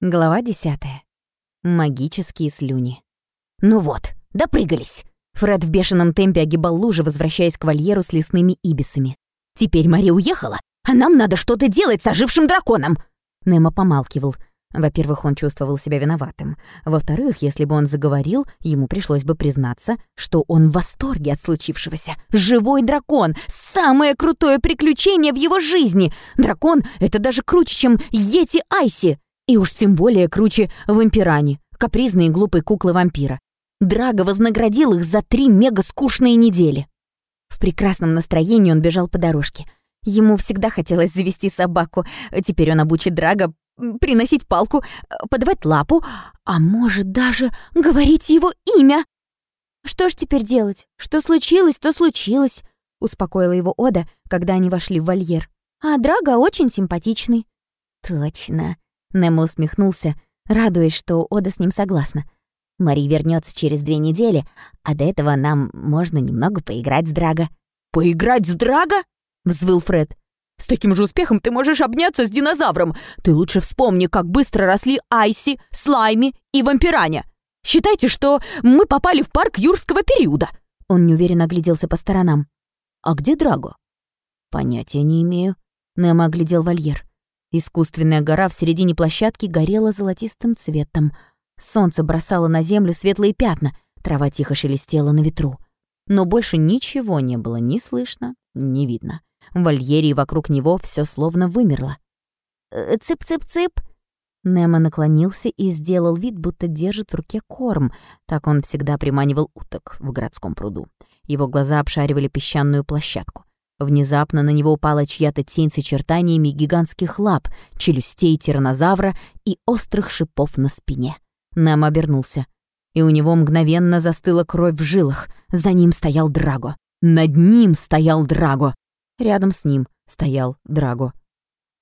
Глава десятая. Магические слюни. Ну вот, допрыгались. Фред в бешеном темпе огибал лужи, возвращаясь к вольеру с лесными ибисами. «Теперь Мари уехала, а нам надо что-то делать с ожившим драконом!» Немо помалкивал. Во-первых, он чувствовал себя виноватым. Во-вторых, если бы он заговорил, ему пришлось бы признаться, что он в восторге от случившегося. Живой дракон! Самое крутое приключение в его жизни! Дракон — это даже круче, чем Йети Айси! И уж тем более круче вампирани, капризные глупые куклы вампира. Драго вознаградил их за три мега-скучные недели. В прекрасном настроении он бежал по дорожке. Ему всегда хотелось завести собаку. Теперь он обучит Драго приносить палку, подавать лапу, а может даже говорить его имя. «Что ж теперь делать? Что случилось, то случилось», — успокоила его Ода, когда они вошли в вольер. «А Драго очень симпатичный». «Точно», Немо усмехнулся, радуясь, что Ода с ним согласна. Мари вернется через две недели, а до этого нам можно немного поиграть с Драго. «Поиграть с Драго?» — взвыл Фред. «С таким же успехом ты можешь обняться с динозавром. Ты лучше вспомни, как быстро росли Айси, Слайми и Вампираня. Считайте, что мы попали в парк юрского периода». Он неуверенно огляделся по сторонам. «А где Драго?» «Понятия не имею». Немо оглядел вольер. Искусственная гора в середине площадки горела золотистым цветом. Солнце бросало на землю светлые пятна, трава тихо шелестела на ветру. Но больше ничего не было ни слышно, ни видно. В вольере и вокруг него все словно вымерло. «Э, «Цып-цып-цып!» Немо наклонился и сделал вид, будто держит в руке корм. Так он всегда приманивал уток в городском пруду. Его глаза обшаривали песчаную площадку. Внезапно на него упала чья-то тень с очертаниями гигантских лап, челюстей тиранозавра и острых шипов на спине. Нам обернулся, и у него мгновенно застыла кровь в жилах. За ним стоял Драго. Над ним стоял Драго. Рядом с ним стоял Драго.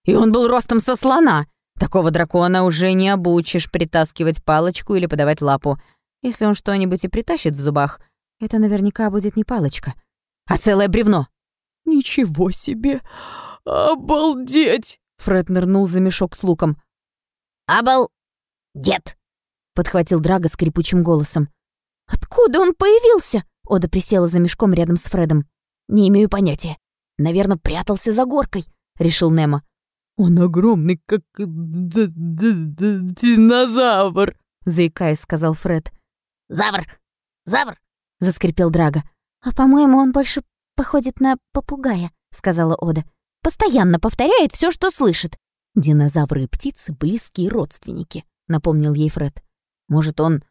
И он был ростом со слона. Такого дракона уже не обучишь притаскивать палочку или подавать лапу. Если он что-нибудь и притащит в зубах, это наверняка будет не палочка, а целое бревно. «Ничего себе! Обалдеть!» Фред нырнул за мешок с луком. «Обал... дед!» Подхватил Драго скрипучим голосом. «Откуда он появился?» Ода присела за мешком рядом с Фредом. «Не имею понятия. Наверное, прятался за горкой», — решил Немо. «Он огромный, как динозавр», — заикаясь, сказал Фред. «Завр! Завр!» — заскрипел Драго. «А, по-моему, он больше походит на попугая», — сказала Ода. «Постоянно повторяет все, что слышит». «Динозавры и птицы — близкие родственники», — напомнил ей Фред. «Может, он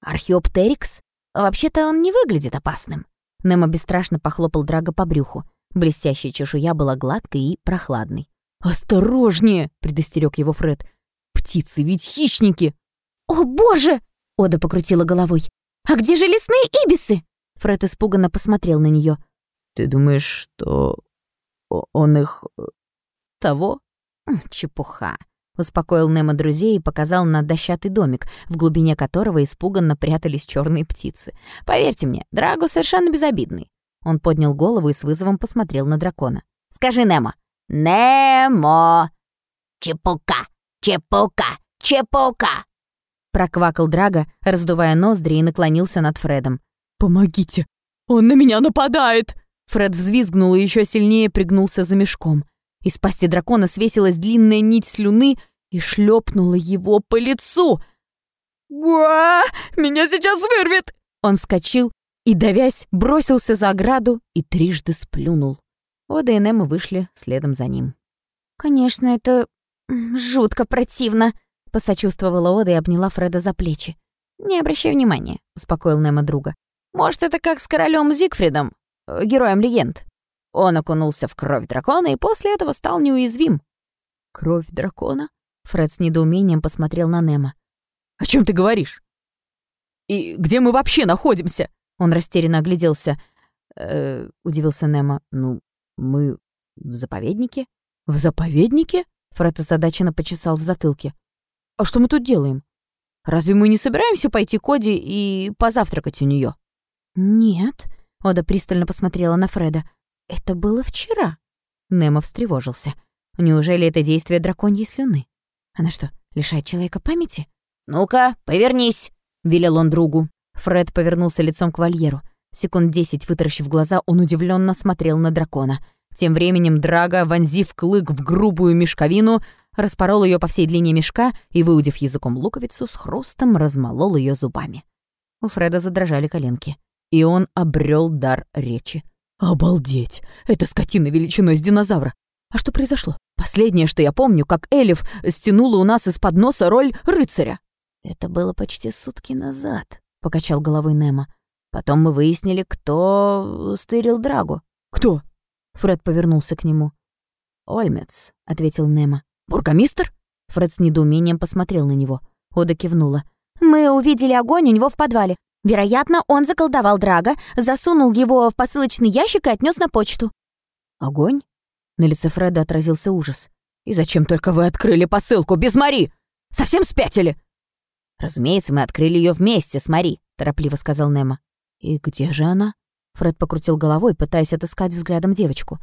археоптерикс? Вообще-то он не выглядит опасным». Немо бесстрашно похлопал Драго по брюху. Блестящая чешуя была гладкой и прохладной. «Осторожнее!» — предостерег его Фред. «Птицы ведь хищники!» «О, боже!» — Ода покрутила головой. «А где же лесные ибисы?» Фред испуганно посмотрел на нее. «Ты думаешь, что он их... Э, того?» «Чепуха», — успокоил Немо друзей и показал на дощатый домик, в глубине которого испуганно прятались черные птицы. «Поверьте мне, Драго совершенно безобидный». Он поднял голову и с вызовом посмотрел на дракона. «Скажи, Немо!» «Немо! Чепука! Чепука! Чепука!» Проквакал Драго, раздувая ноздри и наклонился над Фредом. «Помогите! Он на меня нападает!» Фред взвизгнул и еще сильнее пригнулся за мешком. Из пасти дракона свесилась длинная нить слюны и шлепнула его по лицу. «Уа! Меня сейчас вырвет!» Он вскочил и, давясь, бросился за ограду и трижды сплюнул. Ода и Немо вышли следом за ним. «Конечно, это жутко противно», — посочувствовала Ода и обняла Фреда за плечи. «Не обращай внимания», — успокоил Немо друга. «Может, это как с королем Зигфридом, героем легенд. Он окунулся в кровь дракона и после этого стал неуязвим. «Кровь дракона?» Фред с недоумением посмотрел на Немо. «О чем ты говоришь? И где мы вообще находимся?» Он растерянно огляделся. Э, удивился Немо. «Ну, мы в заповеднике?» «В заповеднике?» Фред озадаченно почесал в затылке. «А что мы тут делаем? Разве мы не собираемся пойти к Оди и позавтракать у нее? «Нет», Ода пристально посмотрела на Фреда. «Это было вчера». Немо встревожился. Неужели это действие драконьей слюны? Она что, Лишать человека памяти? «Ну-ка, повернись!» — велел он другу. Фред повернулся лицом к вольеру. Секунд десять, вытаращив глаза, он удивленно смотрел на дракона. Тем временем Драга, вонзив клык в грубую мешковину, распорол ее по всей длине мешка и, выудив языком луковицу, с хрустом размолол ее зубами. У Фреда задрожали коленки, и он обрел дар речи. «Обалдеть! Это скотина величиной с динозавра! А что произошло? Последнее, что я помню, как Элиф стянула у нас из-под носа роль рыцаря». «Это было почти сутки назад», — покачал головой Немо. «Потом мы выяснили, кто стырил Драгу». «Кто?» Фред повернулся к нему. «Ольмец», — ответил Немо. «Бургомистр?» Фред с недоумением посмотрел на него. Ода кивнула. «Мы увидели огонь у него в подвале. Вероятно, он заколдовал Драга, засунул его в посылочный ящик и отнес на почту». «Огонь?» На лице Фреда отразился ужас. «И зачем только вы открыли посылку без Мари? Совсем спятили?» «Разумеется, мы открыли ее вместе с Мари», — торопливо сказал Немо. «И где же она?» Фред покрутил головой, пытаясь отыскать взглядом девочку.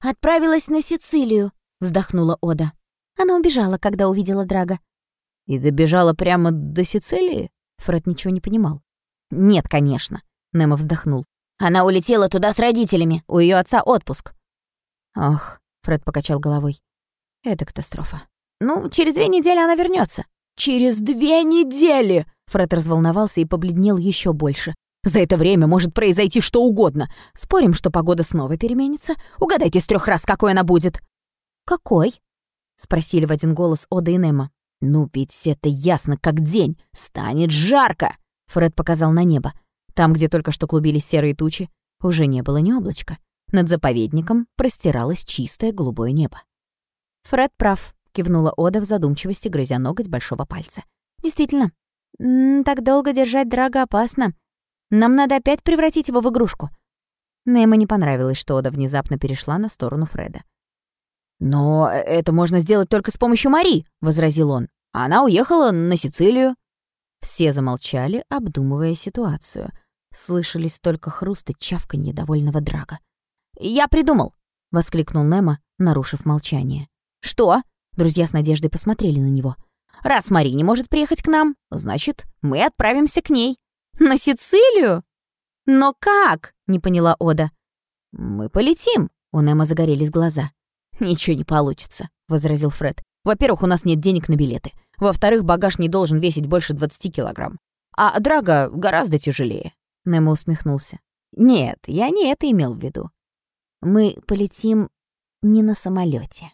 «Отправилась на Сицилию», — вздохнула Ода. Она убежала, когда увидела Драга. «И добежала прямо до Сицилии?» Фред ничего не понимал. «Нет, конечно», — Немо вздохнул. «Она улетела туда с родителями. У ее отца отпуск». «Ох», — Фред покачал головой. «Это катастрофа. Ну, через две недели она вернется. «Через две недели!» Фред разволновался и побледнел еще больше. За это время может произойти что угодно. Спорим, что погода снова переменится? Угадайте с трех раз, какой она будет. «Какой?» — спросили в один голос Ода и Немо. «Ну ведь это ясно как день. Станет жарко!» Фред показал на небо. Там, где только что клубились серые тучи, уже не было ни облачка. Над заповедником простиралось чистое голубое небо. «Фред прав», — кивнула Ода в задумчивости, грызя ноготь большого пальца. «Действительно, так долго держать Драга опасно. Нам надо опять превратить его в игрушку». Немо не понравилось, что Ода внезапно перешла на сторону Фреда. «Но это можно сделать только с помощью Мари», — возразил он. «Она уехала на Сицилию». Все замолчали, обдумывая ситуацию. Слышались только хруст и чавканье довольного драга. «Я придумал!» — воскликнул Немо, нарушив молчание. «Что?» — друзья с надеждой посмотрели на него. «Раз Мари не может приехать к нам, значит, мы отправимся к ней». «На Сицилию? Но как?» — не поняла Ода. «Мы полетим», — у Немо загорелись глаза. «Ничего не получится», — возразил Фред. «Во-первых, у нас нет денег на билеты. Во-вторых, багаж не должен весить больше 20 килограмм. А Драга гораздо тяжелее». Немо усмехнулся. «Нет, я не это имел в виду. Мы полетим не на самолете.